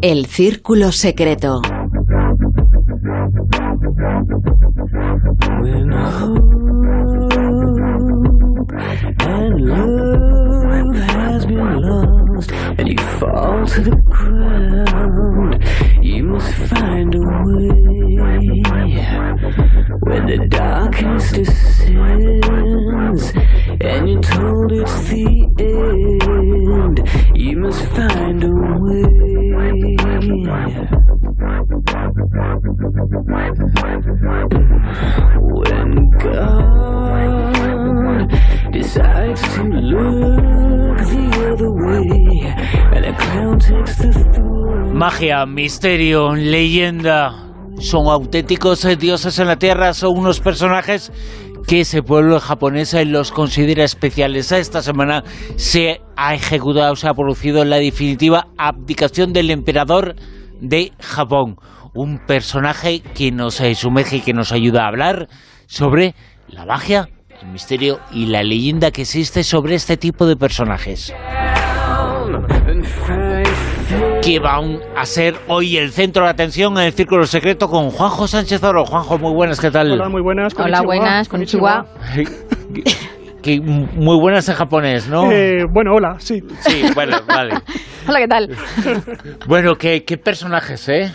El Círculo Secreto. Magia, misterio, leyenda. Son auténticos dioses en la tierra, son unos personajes que ese pueblo japonés los considera especiales. Esta semana se ha ejecutado, se ha producido la definitiva abdicación del emperador de Japón. Un personaje que nos sumerge y que nos ayuda a hablar sobre la magia, el misterio y la leyenda que existe sobre este tipo de personajes. Que van a ser hoy el centro de atención en el Círculo Secreto con Juanjo Sánchez Oro. Juanjo, muy buenas, ¿qué tal? Hola, muy buenas. Hola, buenas, konnichiwa. Que muy buenas en japonés, ¿no? Eh, bueno, hola, sí. Sí, bueno, vale. Hola, ¿qué tal? Bueno, ¿qué, qué personajes, eh?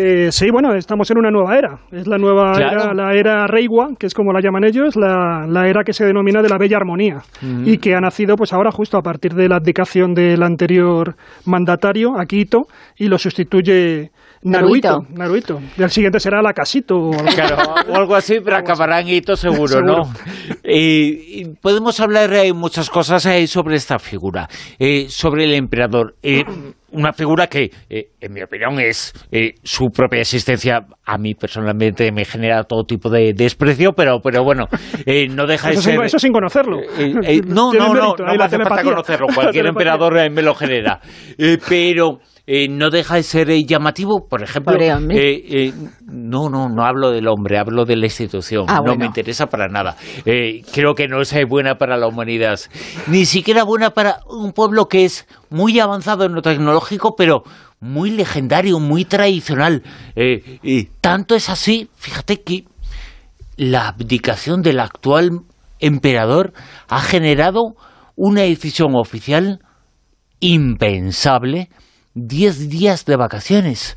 Eh, sí, bueno, estamos en una nueva era. Es la nueva Claro. era, la era Reiwa, que es como la llaman ellos, la, la era que se denomina de la Bella Armonía y que ha nacido pues ahora justo a partir de la abdicación del anterior mandatario, Akito, y lo sustituye. Naruhito. Naruhito. Y el siguiente será la Casito. o algo. Claro, o algo así, pero acabará en hito seguro, ¿no? Y- y podemos hablar de muchas cosas eh, sobre esta figura, eh, sobre el emperador. Una figura que, eh, en mi opinión, es eh, su propia existencia. A mí personalmente me genera todo tipo de desprecio, pero, pero bueno, eh, no deja de Eso, ser. sin, eso sin conocerlo. Eh, eh, no, no, no, no me hace falta conocerlo. Cualquier emperador me lo genera. Pero eh, no deja de ser eh, llamativo, por ejemplo. Eh, no, no, no hablo del hombre, hablo de la institución. Ah, no bueno. me interesa para nada. Creo que no es buena para la humanidad. Ni siquiera buena para un pueblo que es muy avanzado en lo tecnológico, pero muy legendario, muy tradicional. Y tanto es así, fíjate que la abdicación del actual emperador ha generado una decisión oficial impensable, 10 días de vacaciones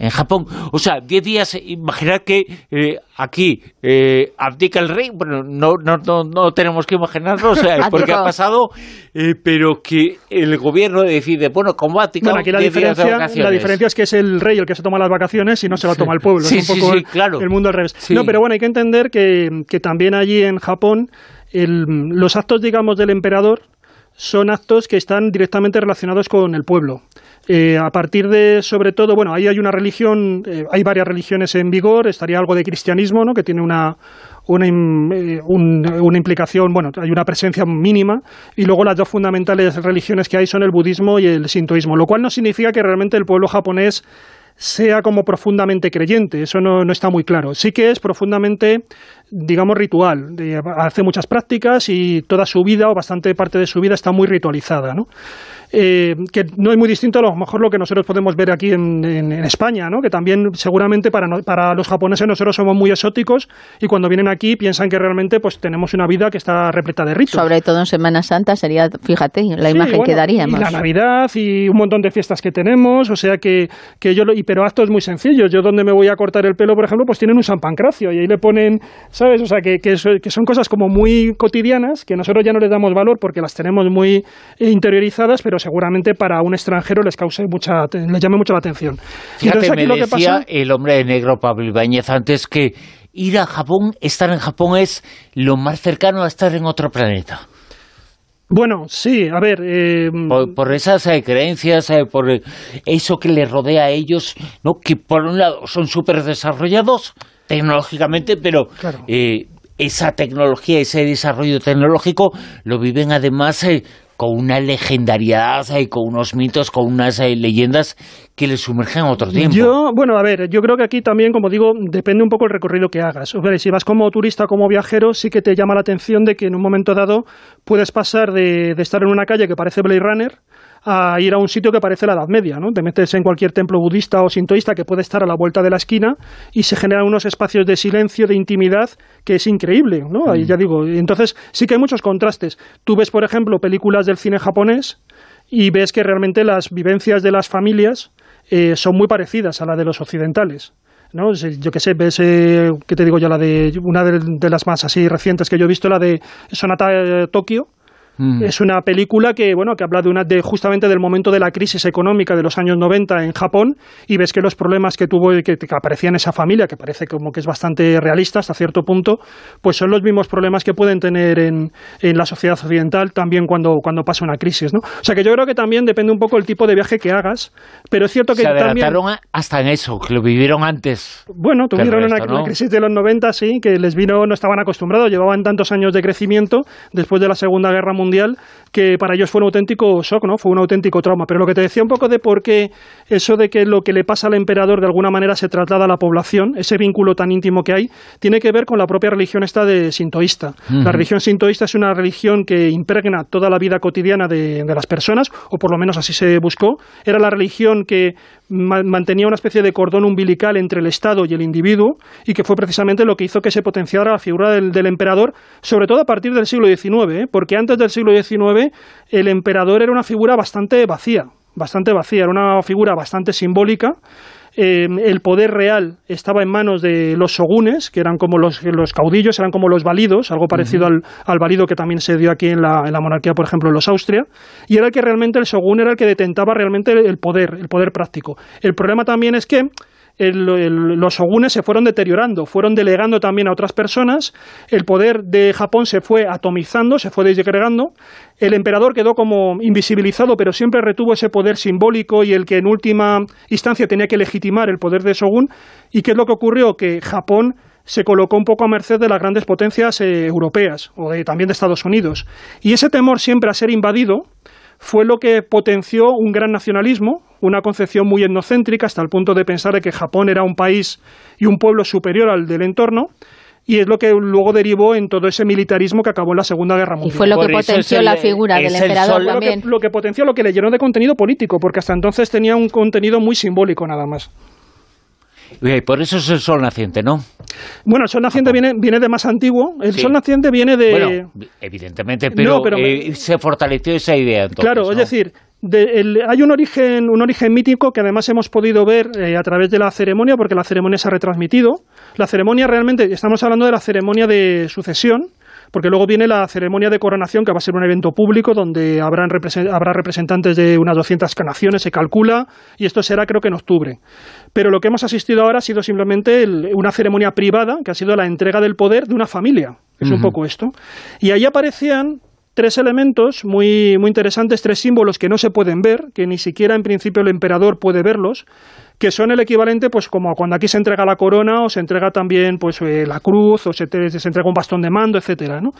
en Japón. O sea, 10 días, imaginar que eh, aquí eh, abdica el rey, bueno, no, no, no, no tenemos que imaginarlo, o sea, porque ha pasado, eh, pero que el gobierno decide, bueno, como ha abdicado Bueno, aquí la 10 días de diferencia, vacaciones. la diferencia es que es el rey el que se toma las vacaciones y no se la toma el pueblo. Sí, es un sí, poco sí, claro. el mundo al revés. Sí. No, pero bueno, hay que entender que, que también allí en Japón el- los actos, digamos, del emperador son actos que están directamente relacionados con el pueblo. Eh, a partir de, sobre todo, bueno, ahí hay una religión, eh, hay varias religiones en vigor, estaría algo de cristianismo, ¿no? que tiene una, una, eh, un- una implicación, bueno, hay una presencia mínima, y luego las dos fundamentales religiones que hay son el budismo y el sintoísmo, lo cual no significa que realmente el pueblo japonés sea como profundamente creyente, eso no, no está muy claro. Sí que es profundamente, digamos, ritual, de- hace muchas prácticas y toda su vida o bastante parte de su vida está muy ritualizada, ¿no? Eh, que no es muy distinto a lo mejor lo que nosotros podemos ver aquí en, en- en España, ¿no? que también seguramente para, no- para los japoneses nosotros somos muy exóticos y cuando vienen aquí piensan que realmente pues tenemos una vida que está repleta de ritos. Sobre todo en Semana Santa sería, fíjate, la Sí, imagen bueno, que daríamos. Y la Navidad y un montón de fiestas que tenemos, o sea que, que yo, lo- y, pero actos muy sencillos. Yo donde me voy a cortar el pelo, por ejemplo, pues tienen un San Pancracio y ahí le ponen, ¿sabes? O sea que, que, que son cosas como muy cotidianas que nosotros ya no les damos valor porque las tenemos muy interiorizadas, pero seguramente para un extranjero les cause mucha, les llame mucho la atención. Fíjate, entonces aquí me lo que decía pasa- el hombre de negro Pablo Ibáñez antes que ir a Japón, estar en Japón es lo más cercano a estar en otro planeta. Bueno, sí, a ver. eh, Por, por esas eh, creencias, eh, por eh, eso que les rodea a ellos, ¿no? que por un lado son súper desarrollados tecnológicamente, pero Claro. eh, esa tecnología, ese desarrollo tecnológico lo viven además eh, con una legendariedad, eh, con unos mitos, con unas leyendas que les sumergen a otro tiempo. Yo, bueno, a ver, yo creo que aquí también, como digo, depende un poco el recorrido que hagas. O sea, si vas como turista, como viajero, sí que te llama la atención de que en un momento dado puedes pasar de, de estar en una calle que parece Blade Runner a ir a un sitio que parece la Edad Media, ¿no? Te metes en cualquier templo budista o sintoísta que puede estar a la vuelta de la esquina y se generan unos espacios de silencio, de intimidad, que es increíble, ¿no? Ahí ya digo, entonces sí que hay muchos contrastes. Tú ves, por ejemplo, películas del cine japonés y ves que realmente las vivencias de las familias eh, son muy parecidas a las de los occidentales. ¿no? Yo qué sé, ves, eh, ¿qué te digo yo? La de, una de, de, las más así recientes que yo he visto, la de Sonata eh, Tokio, Mm. Es una película que, bueno, que habla de, una, de justamente del momento de la crisis económica de los años 90 en Japón y ves que los problemas que tuvo que, que aparecía en esa familia, que parece como que es bastante realista hasta cierto punto, pues son los mismos problemas que pueden tener en, en la sociedad occidental también cuando, cuando pasa una crisis, ¿no? O sea que yo creo que también depende un poco el tipo de viaje que hagas, pero es cierto que Se también... hasta en eso, que lo vivieron antes. Bueno, tuvieron una, ¿no? crisis de los 90, sí, que les vino, no estaban acostumbrados, llevaban tantos años de crecimiento después de la Segunda Guerra Mundial mundial que para ellos fue un auténtico shock, ¿no? Fue un auténtico trauma. Pero lo que te decía un poco de por qué eso de que lo que le pasa al emperador de alguna manera se traslada a la población, ese vínculo tan íntimo que hay, tiene que ver con la propia religión esta de sintoísta. La religión sintoísta es una religión que impregna toda la vida cotidiana de, de las personas, o por lo menos así se buscó. Era la religión que mantenía una especie de cordón umbilical entre el Estado y el individuo y que fue precisamente lo que hizo que se potenciara la figura del, del emperador, sobre todo a partir del siglo XIX, ¿eh? porque antes del siglo XIX el emperador era una figura bastante vacía, bastante vacía, era una figura bastante simbólica. Eh, el poder real estaba en manos de los shogunes, que eran como los, los caudillos, eran como los validos, algo parecido al, al, valido que también se dio aquí en la, en la, monarquía, por ejemplo, en los Austria, y era el que realmente el shogun era el que detentaba realmente el poder, el poder práctico. El problema también es que el, los shogunes se fueron deteriorando, fueron delegando también a otras personas, el poder de Japón se fue atomizando, se fue desgregando, el emperador quedó como invisibilizado, pero siempre retuvo ese poder simbólico y el que en última instancia tenía que legitimar el poder de shogun. ¿Y qué es lo que ocurrió? Que Japón se colocó un poco a merced de las grandes potencias eh, europeas o de, también de Estados Unidos. Y ese temor siempre a ser invadido fue lo que potenció un gran nacionalismo, una concepción muy etnocéntrica hasta el punto de pensar de que Japón era un país y un pueblo superior al del entorno y es lo que luego derivó en todo ese militarismo que acabó en la Segunda Guerra Mundial. Y fue lo que Por potenció el, la figura del emperador también. Lo que, lo que potenció, lo que le llenó de contenido político, porque hasta entonces tenía un contenido muy simbólico nada más. Y por eso es el sol naciente, ¿no? Bueno, el sol naciente viene, viene de más antiguo. El sí. sol naciente viene de. Bueno, evidentemente, pero, no, pero eh, se fortaleció esa idea. Entonces, claro, ¿no? es decir, de, el, hay un origen, un origen mítico que además hemos podido ver eh, a través de la ceremonia, porque la ceremonia se ha retransmitido. La ceremonia realmente, estamos hablando de la ceremonia de sucesión, porque luego viene la ceremonia de coronación, que va a ser un evento público donde habrán represent habrá representantes de unas 200 naciones, se calcula, y esto será creo que en octubre. Pero lo que hemos asistido ahora ha sido simplemente el, una ceremonia privada, que ha sido la entrega del poder de una familia. Es uh -huh. un poco esto. Y ahí aparecían tres elementos muy, muy interesantes, tres símbolos que no se pueden ver, que ni siquiera en principio el emperador puede verlos, que son el equivalente, pues como cuando aquí se entrega la corona o se entrega también pues eh, la cruz o se, te, se, entrega un bastón de mando, etcétera, ¿no?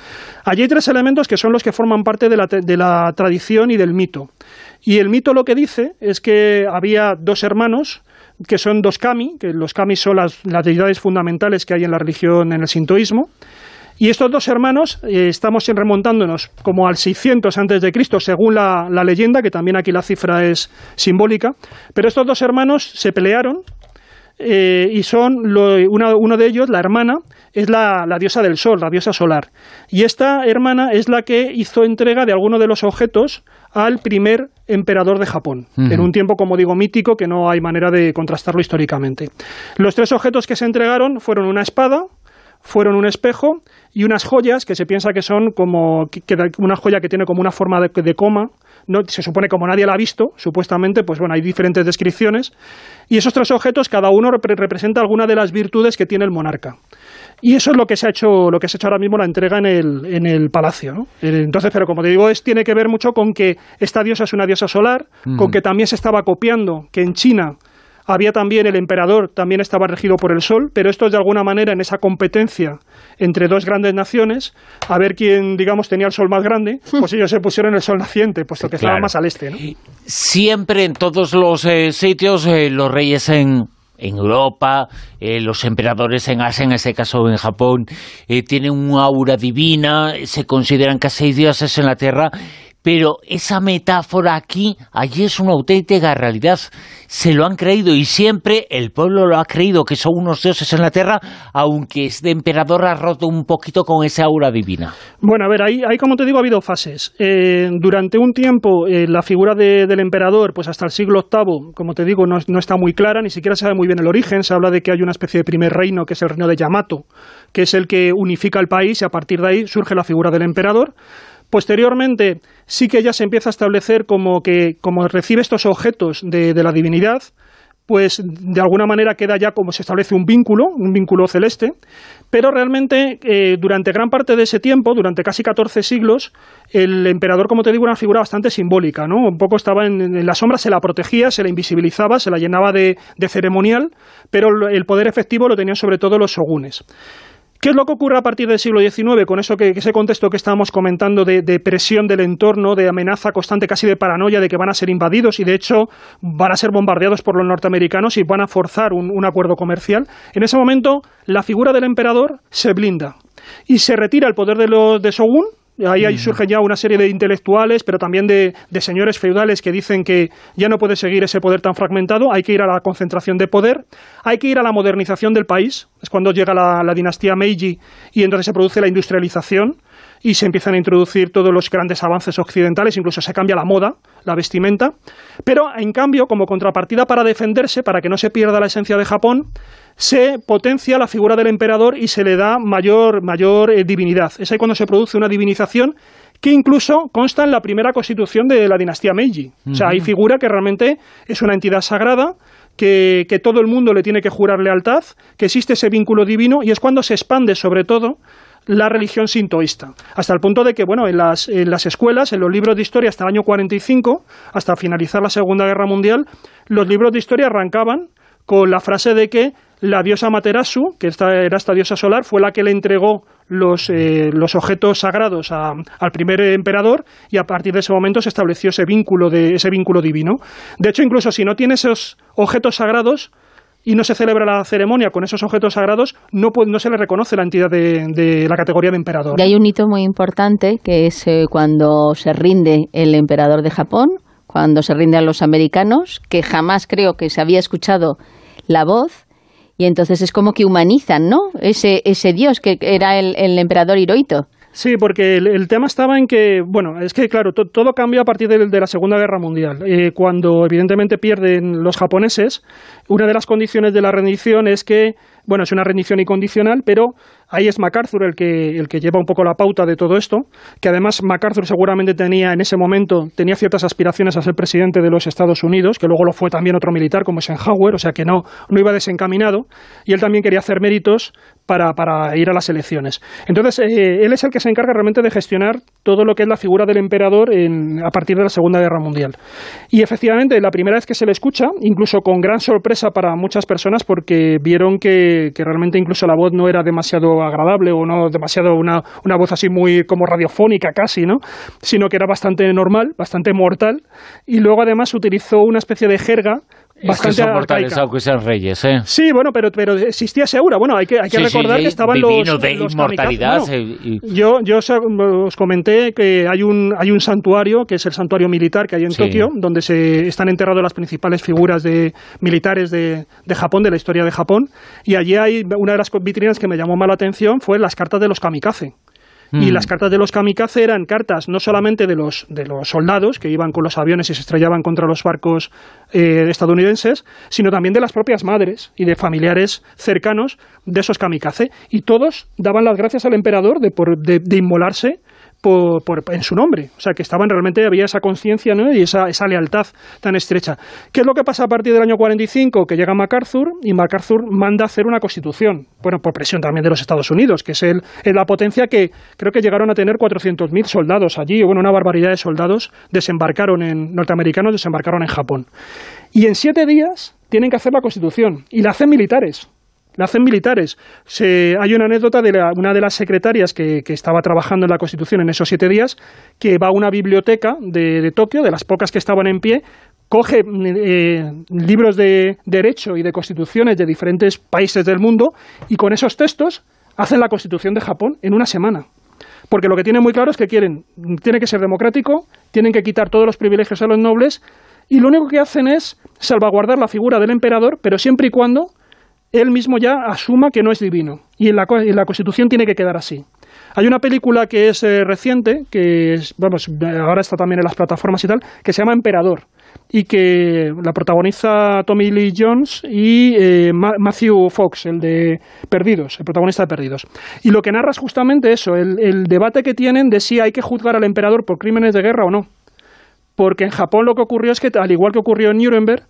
Allí hay tres elementos que son los que forman parte de la, de la tradición y del mito. Y el mito lo que dice es que había dos hermanos, que son dos kami, que los kami son las, las deidades fundamentales que hay en la religión, en el sintoísmo, y estos dos hermanos, eh, estamos remontándonos como al 600 antes de Cristo, según la, la, leyenda, que también aquí la cifra es simbólica, pero estos dos hermanos se pelearon eh, y son lo, una, uno de ellos, la hermana, es la, la, diosa del sol, la diosa solar. Y esta hermana es la que hizo entrega de alguno de los objetos al primer emperador de Japón, uh -huh. en un tiempo, como digo, mítico, que no hay manera de contrastarlo históricamente. Los tres objetos que se entregaron fueron una espada, fueron un espejo y unas joyas que se piensa que son como que, una joya que tiene como una forma de, de, coma, no se supone como nadie la ha visto, supuestamente, pues bueno, hay diferentes descripciones y esos tres objetos cada uno rep representa alguna de las virtudes que tiene el monarca. Y eso es lo que se ha hecho, lo que se ha hecho ahora mismo la entrega en el, en el palacio, ¿no? Entonces, pero como te digo, es, tiene que ver mucho con que esta diosa es una diosa solar, uh -huh. con que también se estaba copiando que en China había también el emperador, también estaba regido por el sol, pero esto es de alguna manera en esa competencia entre dos grandes naciones, a ver quién, digamos, tenía el sol más grande, pues ellos se pusieron el sol naciente, puesto que claro. estaba más al este. ¿no? Siempre en todos los eh, sitios, eh, los reyes en, en Europa, eh, los emperadores en Asia, en ese caso en Japón, eh, tienen una aura divina, se consideran casi dioses en la Tierra, pero esa metáfora aquí, allí es una auténtica realidad. Se lo han creído y siempre el pueblo lo ha creído, que son unos dioses en la tierra, aunque este emperador ha roto un poquito con esa aura divina. Bueno, a ver, ahí, ahí como te digo, ha habido fases. Eh, durante un tiempo, eh, la figura del emperador, pues hasta el siglo VIII, como te digo, no, no está muy clara, ni siquiera se sabe muy bien el origen. Se habla de que hay una especie de primer reino, que es el reino de Yamato, que es el que unifica el país y a partir de ahí surge la figura del emperador. Posteriormente, sí que ya se empieza a establecer como que, como recibe estos objetos de, la divinidad, pues de alguna manera queda ya como se establece un vínculo, un vínculo celeste, pero realmente eh, durante gran parte de ese tiempo, durante casi 14 siglos, el emperador, como te digo, era una figura bastante simbólica, ¿no? Un poco estaba en, la sombra, se la protegía, se la invisibilizaba, se la llenaba de, de ceremonial, pero el poder efectivo lo tenían sobre todo los shogunes. ¿Qué es lo que ocurre a partir del siglo XIX con eso que, ese contexto que estábamos comentando de, presión del entorno, de amenaza constante, casi de paranoia de que van a ser invadidos y de hecho van a ser bombardeados por los norteamericanos y van a forzar un, acuerdo comercial? En ese momento la figura del emperador se blinda y se retira el poder de, los, de Shogun, Ahí, ahí, surgen ya una serie de intelectuales, pero también de, señores feudales que dicen que ya no puede seguir ese poder tan fragmentado, hay que ir a la concentración de poder, hay que ir a la modernización del país, es cuando llega la, la dinastía Meiji y entonces se produce la industrialización y se empiezan a introducir todos los grandes avances occidentales, incluso se cambia la moda, la vestimenta, pero en cambio, como contrapartida para defenderse, para que no se pierda la esencia de Japón, se potencia la figura del emperador y se le da mayor, mayor eh, divinidad. Es ahí cuando se produce una divinización que incluso consta en la primera constitución de la dinastía Meiji. O sea, hay figura que realmente es una entidad sagrada, que, que, todo el mundo le tiene que jurar lealtad, que existe ese vínculo divino y es cuando se expande sobre todo la religión sintoísta, hasta el punto de que, bueno, en las, en las escuelas, en los libros de historia hasta el año 45, hasta finalizar la Segunda Guerra Mundial, los libros de historia arrancaban con la frase de que la diosa Materasu, que era esta diosa solar, fue la que le entregó los, eh, los objetos sagrados al primer emperador y a partir de ese momento se estableció ese vínculo, de, ese vínculo divino. De hecho, incluso si no tiene esos objetos sagrados, y no se celebra la ceremonia con esos objetos sagrados, no, no se le reconoce la entidad de, la categoría de emperador. Y hay un hito muy importante que es eh, cuando se rinde el emperador de Japón, cuando se rinde a los americanos, que jamás creo que se había escuchado la voz y entonces es como que humanizan, ¿no? Ese, ese dios que era el, el emperador Hirohito. Sí, porque el, tema estaba en que, bueno, es que claro, todo cambia a partir de, la Segunda Guerra Mundial. Eh, cuando evidentemente pierden los japoneses, una de las condiciones de la rendición es que, bueno, es una rendición incondicional, pero Ahí es MacArthur el que, el que lleva un poco la pauta de todo esto, que además MacArthur seguramente tenía en ese momento tenía ciertas aspiraciones a ser presidente de los Estados Unidos, que luego lo fue también otro militar como Eisenhower, o sea que no, no iba desencaminado, y él también quería hacer méritos para, para ir a las elecciones. Entonces, eh, él es el que se encarga realmente de gestionar todo lo que es la figura del emperador a partir de la Segunda Guerra Mundial. Y efectivamente, la primera vez que se le escucha, incluso con gran sorpresa para muchas personas, porque vieron que, que realmente incluso la voz no era demasiado agradable o no demasiado una, una voz así muy como radiofónica casi, ¿no? Sino que era bastante normal, bastante mortal. Y luego además utilizó una especie de jerga bastante es que son mortales, aunque sean reyes, ¿eh? Sí, bueno, pero, pero existía segura. Bueno, hay que, hay que recordar que estaban los, de inmortalidad. Yo, yo os comenté que hay un, hay un santuario, que es el santuario militar que hay en Tokio, donde se están enterrados las principales figuras de militares de, de Japón, de la historia de Japón, y allí hay una de las vitrinas que me llamó más la atención fue las cartas de los kamikaze. Y mm. las cartas de los kamikaze eran cartas no solamente de los, de los soldados que iban con los aviones y se estrellaban contra los barcos eh, estadounidenses, sino también de las propias madres y de familiares cercanos de esos kamikaze. Y todos daban las gracias al emperador de, por, de inmolarse por, en su nombre. O sea, que estaban realmente, había esa conciencia ¿no? y esa, esa, lealtad tan estrecha. ¿Qué es lo que pasa a partir del año 45? Que llega MacArthur y MacArthur manda hacer una constitución. Bueno, por presión también de los Estados Unidos, que es, el, la potencia que creo que llegaron a tener 400.000 soldados allí. Bueno, una barbaridad de soldados desembarcaron en, norteamericanos desembarcaron en Japón. Y en siete días tienen que hacer la constitución y la hacen militares la hacen militares. Se, hay una anécdota de una de las secretarias que, estaba trabajando en la Constitución en esos siete días, que va a una biblioteca de, Tokio, de las pocas que estaban en pie, coge eh, libros de derecho y de constituciones de diferentes países del mundo y con esos textos hacen la Constitución de Japón en una semana. Porque lo que tienen muy claro es que quieren, tiene que ser democrático, tienen que quitar todos los privilegios a los nobles y lo único que hacen es salvaguardar la figura del emperador, pero siempre y cuando él mismo ya asuma que no es divino. Y en la, Constitución tiene que quedar así. Hay una película que es eh, reciente, que es, vamos, ahora está también en las plataformas y tal, que se llama Emperador y que la protagoniza Tommy Lee Jones y eh, Matthew Fox, el de Perdidos, el protagonista de Perdidos. Y lo que narra es justamente eso, el, el debate que tienen de si hay que juzgar al emperador por crímenes de guerra o no. Porque en Japón lo que ocurrió es que, al igual que ocurrió en Nuremberg,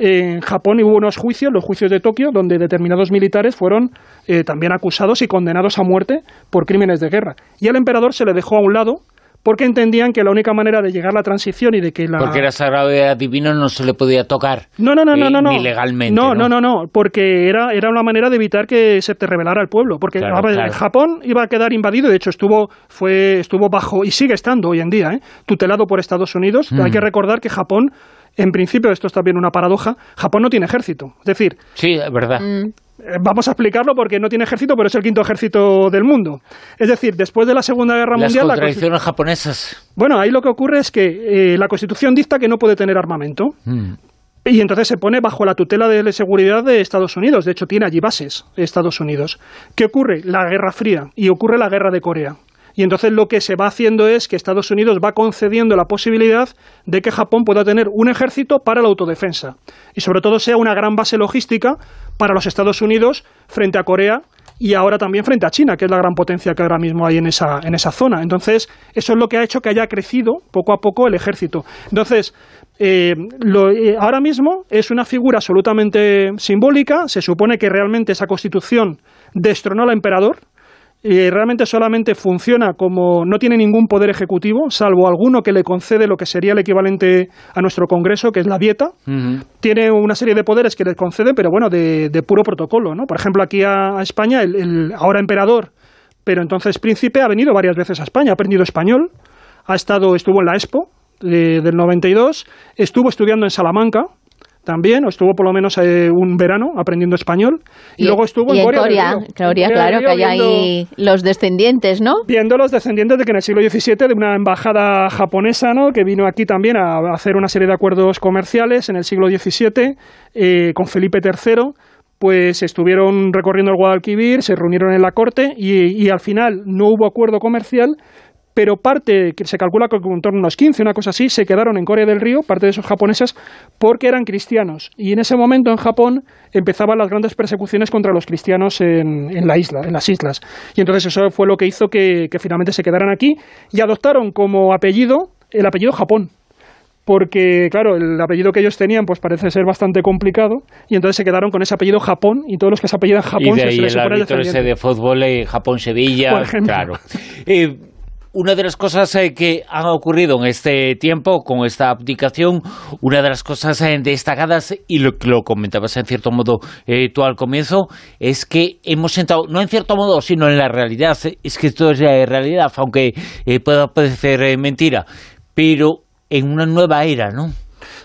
en Japón hubo unos juicios, los juicios de Tokio, donde determinados militares fueron eh, también acusados y condenados a muerte por crímenes de guerra. Y al emperador se le dejó a un lado porque entendían que la única manera de llegar a la transición y de que la... Porque era sagrado y era divino, no se le podía tocar. No, no, no, no, eh, no, no. Ni legalmente. No, no, no, no, porque era, era una manera de evitar que se te rebelara el pueblo. Porque Claro. Japón iba a quedar invadido, de hecho estuvo, fue, estuvo bajo, y sigue estando hoy en día, ¿eh? tutelado por Estados Unidos. Mm. Hay que recordar que Japón, en principio, esto es también una paradoja, Japón no tiene ejército. Es decir, Sí, es verdad. Mm. eh, Vamos a explicarlo porque no tiene ejército, pero es el quinto ejército del mundo. Es decir, después de la Segunda Guerra Las Mundial, la contradicciones japonesas. bueno, ahí lo que ocurre es que eh, la Constitución dicta que no puede tener armamento. Mm. Y entonces se pone bajo la tutela de la seguridad de Estados Unidos. De hecho, tiene allí bases Estados Unidos. ¿Qué ocurre? La Guerra Fría y ocurre la Guerra de Corea. Y entonces lo que se va haciendo es que Estados Unidos va concediendo la posibilidad de que Japón pueda tener un ejército para la autodefensa. Y sobre todo sea una gran base logística para los Estados Unidos frente a Corea y ahora también frente a China, que es la gran potencia que ahora mismo hay en esa, en esa zona. Entonces, eso es lo que ha hecho que haya crecido poco a poco el ejército. Entonces, eh, lo- eh, ahora mismo es una figura absolutamente simbólica. Se supone que realmente esa constitución destronó al emperador. Y realmente solamente funciona como no tiene ningún poder ejecutivo, salvo alguno que le concede lo que sería el equivalente a nuestro Congreso, que es la dieta. Tiene una serie de poderes que le concede, pero bueno, de, de puro protocolo, ¿no? Por ejemplo, aquí a, a España, el, el ahora emperador, pero entonces príncipe, ha venido varias veces a España, ha aprendido español, ha estado, estuvo en la Expo de- del 92, estuvo estudiando en Salamanca también, o estuvo por lo menos eh, un verano aprendiendo español, y, luego estuvo y en Corea. del Corea, Río. En Corea, claro, que hay ahí los descendientes, ¿no? viendo los descendientes de que en el siglo XVII de una embajada japonesa ¿no? que vino aquí también a hacer una serie de acuerdos comerciales en el siglo XVII eh, con Felipe III pues estuvieron recorriendo el Guadalquivir, se reunieron en la corte y, y al final no hubo acuerdo comercial, pero parte, que se calcula que en torno a unos 15, una cosa así, se quedaron en Corea del Río, parte de esos japoneses, porque eran cristianos. Y en ese momento en Japón empezaban las grandes persecuciones contra los cristianos en, en la isla, en las islas. Y entonces eso fue lo que hizo que, que finalmente se quedaran aquí y adoptaron como apellido el apellido Japón porque claro, el apellido que ellos tenían pues parece ser bastante complicado y entonces se quedaron con ese apellido Japón y todos los que se apellidan Japón y de se- ahí se les el árbitro ese de fútbol eh, Japón-Sevilla. Por ejemplo. Claro. Eh, una de las cosas eh, que han ocurrido en este tiempo con esta abdicación, una de las cosas eh, destacadas, y lo lo comentabas en cierto modo eh, tú al comienzo, es que hemos sentado, no en cierto modo, sino en la realidad, es que esto es la realidad, aunque pueda parecer mentira, pero en una nueva era, ¿no?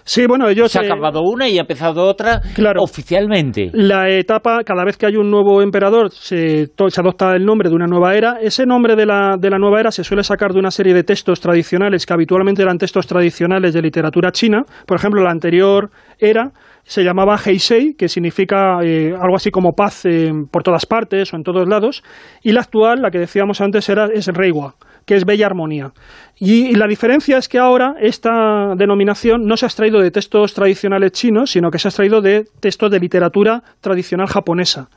Sí, bueno, ellos Se ha eh, acabado una y ha empezado otra Claro. oficialmente. La etapa, cada vez que hay un nuevo emperador, se, adopta el nombre de una nueva era. Ese nombre de la, de la nueva era se suele sacar de una serie de textos tradicionales que habitualmente eran textos tradicionales de literatura china. Por ejemplo, la anterior era se llamaba Heisei, que significa eh, algo así como paz eh, por todas partes o en todos lados. Y la actual, la que decíamos antes, era, es Reiwa, que es bella armonía. Y, y la diferencia es que ahora esta denominación no se ha extraído de textos tradicionales chinos, sino que se ha extraído de textos de literatura tradicional japonesa.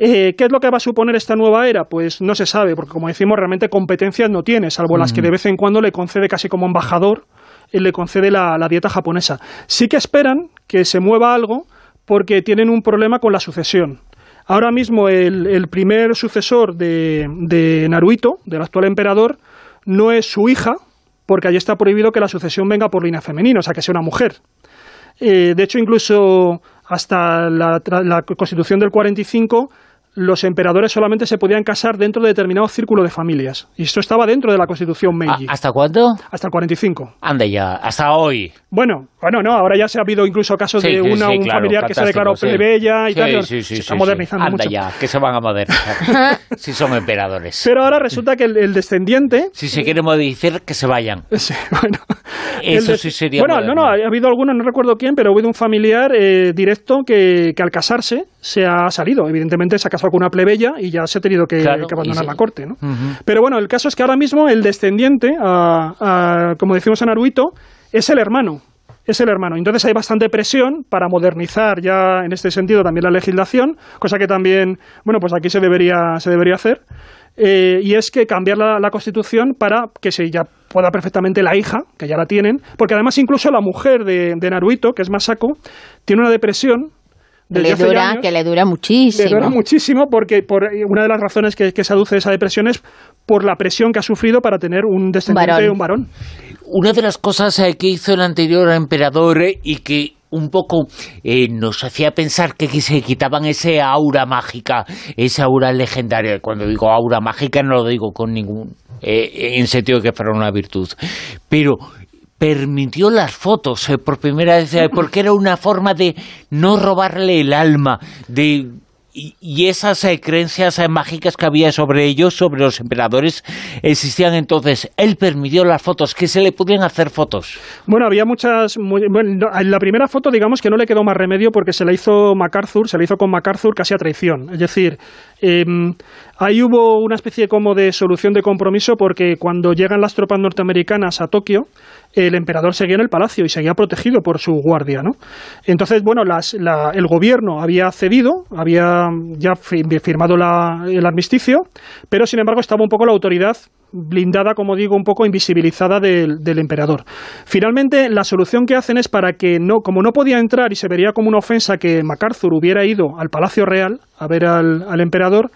Eh, ¿Qué es lo que va a suponer esta nueva era? Pues no se sabe, porque como decimos, realmente competencias no tiene, salvo las que de vez en cuando le concede casi como embajador, él le concede la, la dieta japonesa. Sí que esperan que se mueva algo porque tienen un problema con la sucesión. Ahora mismo el, primer sucesor de, de del actual emperador, no es su hija, porque allí está prohibido que la sucesión venga por línea femenina, o sea, que sea una mujer. Eh, de hecho, incluso hasta la, la Constitución del 45, los emperadores solamente se podían casar dentro de determinado círculo de familias. Y esto estaba dentro de la constitución Meiji. ¿A- ¿Hasta cuándo? Hasta el 45. Anda ya, hasta hoy. Bueno, bueno, no, ahora ya se ha habido incluso casos Sí, de una, sí, un claro, familiar que se ha declarado plebeya y Sí, tal. sí, sí, se sí, está sí. modernizando Anda mucho. ya, que se van a modernizar. si son emperadores. Pero ahora resulta que el, el descendiente Si se quiere modificar, que se vayan. Sí, bueno. Eso sí sería Bueno, moderno. no, no, ha habido alguno, no recuerdo quién, pero ha habido un familiar eh, directo que, que al casarse se ha salido. Evidentemente se ha casado con una plebeya y ya se ha tenido que, Claro, que abandonar la corte, ¿no? Pero bueno, el caso es que ahora mismo el descendiente, a- a- como decimos en Naruito, es el hermano. Es el hermano. Entonces hay bastante presión para modernizar ya en este sentido también la legislación, cosa que también, bueno, pues aquí se debería, se debería hacer. Eh, y es que cambiar la, la constitución para que se ya pueda perfectamente la hija, que ya la tienen, porque además incluso la mujer de, de Naruito, que es Masako, tiene una depresión. Le dura, años. que le dura Le muchísimo. duele muchísimo porque por una de las razones que, que se aduce de esa depresión es por la presión que ha sufrido para tener un descendiente, varón. un varón. Una de las cosas eh, que hizo el anterior emperador eh, y que un poco eh, nos hacía pensar que se quitaban ese aura mágica, esa aura legendaria. Cuando digo aura mágica no lo digo con ningún eh, en sentido que fuera una virtud, pero permitió las fotos eh, por primera vez eh, porque era una forma de no robarle el alma de y, esas eh, creencias eh, mágicas que había sobre ellos, sobre los emperadores, existían entonces. Él permitió las fotos, que se le podían hacer fotos. Bueno, había muchas. muy- bueno, no, en la primera foto, digamos que no le quedó más remedio porque se la hizo MacArthur, se la hizo con MacArthur casi a traición. Es decir, em, ahí hubo una especie como de solución de compromiso porque cuando llegan las tropas norteamericanas a Tokio, el emperador seguía en el palacio y seguía protegido por su guardia, ¿no? Entonces, bueno, las- la- el gobierno había cedido, había ya fi- firmado la- el armisticio, pero sin embargo estaba un poco la autoridad blindada, como digo, un poco invisibilizada del, del emperador. Finalmente, la solución que hacen es para que no, como no podía entrar y se vería como una ofensa que MacArthur hubiera ido al Palacio Real a ver al emperador,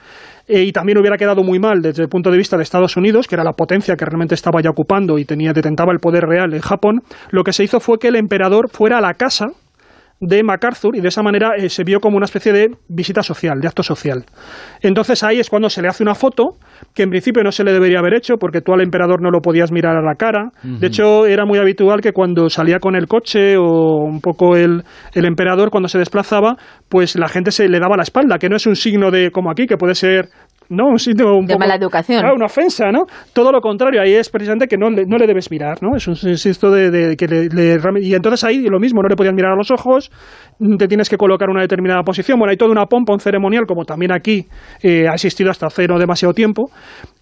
eh, y también hubiera quedado muy mal desde el punto de vista de Estados Unidos, que era la potencia que realmente estaba ya ocupando y tenía, detentaba el poder real en Japón, lo que se hizo fue que el emperador fuera a la casa de MacArthur y de esa manera eh, se vio como una especie de visita social, de acto social. Entonces ahí es cuando se le hace una foto que en principio no se le debería haber hecho porque tú al emperador no lo podías mirar a la cara. De hecho era muy habitual que cuando salía con el coche o un poco el, el emperador cuando se desplazaba, pues la gente se le daba la espalda, que no es un signo de como aquí, que puede ser no un un De poco- mala educación. Claro, una ofensa, ¿no? Todo lo contrario, ahí es precisamente que no le, no le debes mirar, ¿no? Es un insisto de, de que le, le- y entonces ahí lo mismo, no le podías mirar a los ojos, te tienes que colocar una determinada posición, bueno, hay toda una pompa, un ceremonial, como también aquí eh, ha existido hasta hace no demasiado tiempo,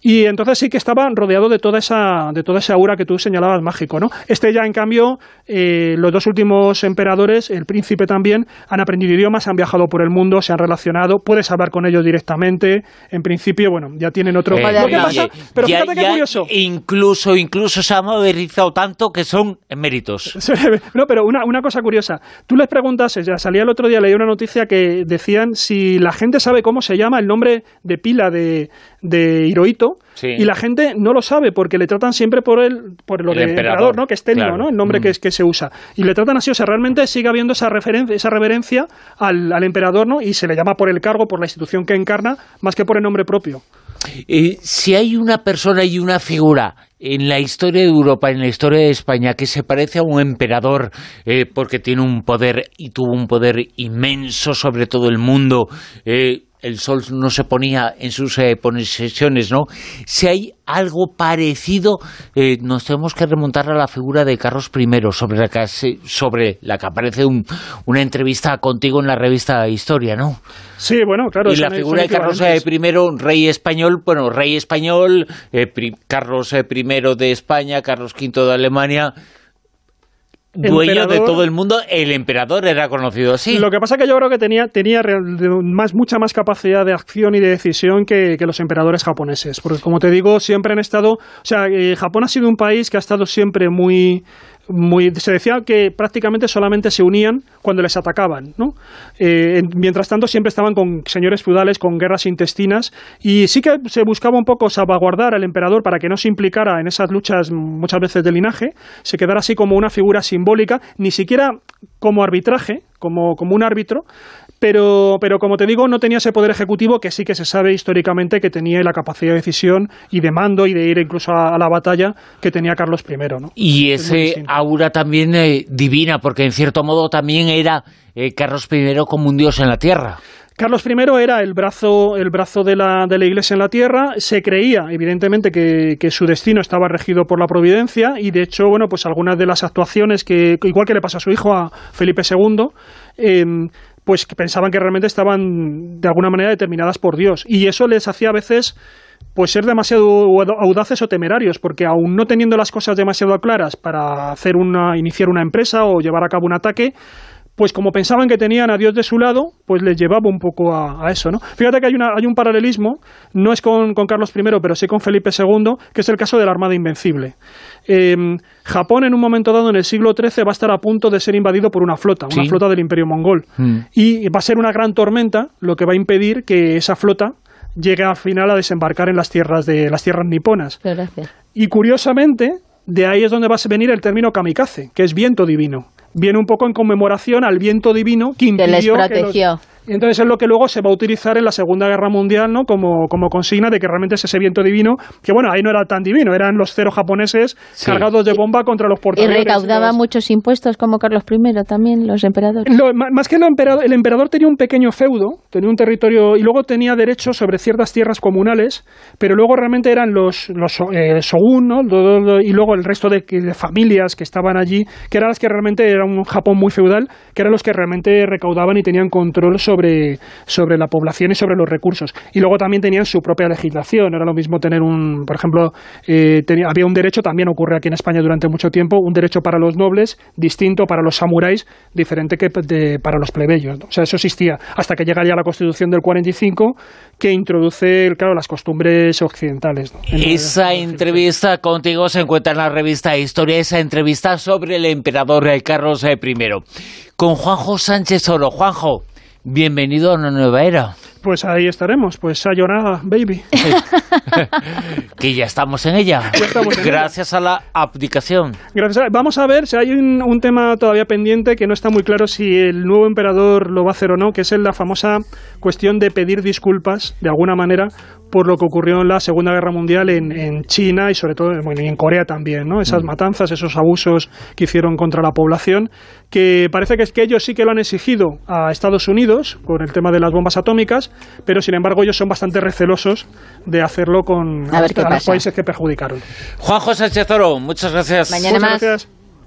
y entonces sí que estaba rodeado de toda esa, de toda esa aura que tú señalabas mágico, ¿no? Este ya, en cambio, eh, los dos últimos emperadores, el príncipe también, han aprendido idiomas, han viajado por el mundo, se han relacionado, puedes hablar con ellos directamente, en principio, bueno, ya tienen otro... Eh, Lo que ya- pasa, pero ya- fíjate qué curioso. Incluso, incluso se ha modernizado tanto que son eméritos. No, pero una, una cosa curiosa. Tú les preguntas, ya salía el otro día, leí una noticia que decían si la gente sabe cómo se llama el nombre de pila de, de Hirohito, Sí. y la gente no lo sabe porque le tratan siempre por el, por lo El de emperador, emperador, ¿no? Que es claro. ¿no? El nombre Mm. que, es, que se usa. Y le tratan así, o sea, realmente sigue habiendo esa, referencia, esa reverencia al, al emperador, ¿no? Y se le llama por el cargo, por la institución que encarna, más que por el nombre propio. Eh, si hay una persona y una figura en la historia de Europa, en la historia de España, que se parece a un emperador eh, porque tiene un poder y tuvo un poder inmenso sobre todo el mundo, eh, el sol no se ponía en sus eh, posesiones, ¿no? Si hay algo parecido, eh, nos tenemos que remontar a la figura de Carlos I, sobre la que, sobre la que aparece un- una entrevista contigo en la revista Historia, ¿no? Sí, bueno, claro. y la figura de Carlos equivalentes. I, rey español, bueno, rey español, eh, Carlos eh, I de España, Carlos V de Alemania, dueño de todo el mundo, el emperador era conocido así. Lo que pasa es que yo creo que tenía, tenía más, mucha más capacidad de acción y de decisión que, que los emperadores japoneses. Porque, como te digo, siempre han estado. O sea, eh, Japón ha sido un país que ha estado siempre muy. Muy, se decía que prácticamente solamente se unían cuando les atacaban, ¿no? Eh, en- mientras tanto siempre estaban con señores feudales, con guerras intestinas y sí que se buscaba un poco salvaguardar al emperador para que no se implicara en esas luchas muchas veces de linaje, se quedara así como una figura simbólica, ni siquiera como arbitraje, como, como un árbitro, pero, pero como te digo, no tenía ese poder ejecutivo que sí que se sabe históricamente que tenía la capacidad de decisión y de mando y de ir incluso a, la batalla que tenía Carlos I. ¿no? Y ese aura también eh, divina, porque en cierto modo también era eh, Carlos I como un dios en la tierra. Carlos I era el brazo, el brazo de, la, de la Iglesia en la tierra. Se creía, evidentemente, que, su destino estaba regido por la providencia y, de hecho, bueno, pues algunas de las actuaciones que, igual que le pasa a su hijo, a Felipe II, pues pensaban que realmente estaban de alguna manera determinadas por Dios. Y eso les hacía a veces pues ser demasiado audaces o temerarios, porque aún no teniendo las cosas demasiado claras para hacer una, iniciar una empresa o llevar a cabo un ataque, pues como pensaban que tenían a Dios de su lado, pues les llevaba un poco a, eso, ¿no? Fíjate que hay, una, hay un paralelismo, no es con, Carlos I, pero sí con Felipe II, que es el caso de la Armada Invencible. Em, Japón en un momento dado en el siglo XIII va a estar a punto de ser invadido por una flota, una flota del Imperio Mongol. Mm. Y va a ser una gran tormenta lo que va a impedir que esa flota llegue al final a desembarcar en las tierras de las tierras niponas. Y curiosamente, de ahí es donde va a venir el término kamikaze, que es viento divino viene un poco en conmemoración al viento divino que impidió protegió. Y entonces es lo que luego se va a utilizar en la Segunda Guerra Mundial, ¿no? Como, como consigna de que realmente es ese viento divino, que bueno, ahí no era tan divino, eran los cero japoneses cargados de bomba contra los portadores. Y recaudaba muchos impuestos como Carlos I también, los emperadores. más que el emperador, el emperador tenía un pequeño feudo, tenía un territorio y luego tenía derechos sobre ciertas tierras comunales, pero luego realmente eran los, los eh, shogun, ¿no? Y luego el resto de, de familias que estaban allí, que eran las que realmente era un Japón muy feudal, que eran los que realmente recaudaban y tenían control sobre sobre, sobre la población y sobre los recursos. Y luego también tenían su propia legislación. Era lo mismo tener un, por ejemplo, eh, tenía, había un derecho, también ocurre aquí en España durante mucho tiempo, un derecho para los nobles distinto para los samuráis, diferente que para los plebeyos. O sea, eso existía hasta que llega ya la Constitución del 45 que introduce, claro, las costumbres occidentales. Esa entrevista contigo se encuentra en la revista Historia, esa entrevista sobre el emperador Carlos I. Con Juanjo Sánchez Oro. Juanjo, Bienvenido a una nueva era. Pues ahí estaremos, pues sayonara, baby. que ya estamos en ella. Gracias a la abdicación. Gracias Vamos a ver si hay un, tema todavía pendiente que no está muy claro si el nuevo emperador lo va a hacer o no, que es la famosa cuestión de pedir disculpas, de alguna manera, por lo que ocurrió en la Segunda Guerra Mundial en, China y sobre todo en Corea también, ¿no? Esas mm. matanzas, esos abusos que hicieron contra la población, que parece que es que ellos sí que lo han exigido a Estados Unidos con el tema de las bombas atómicas, pero sin embargo ellos son bastante recelosos de hacerlo con a los países que perjudicaron. Juan José Chezoro, muchas gracias. Mañana más. Gracias.